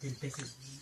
del pez es bien.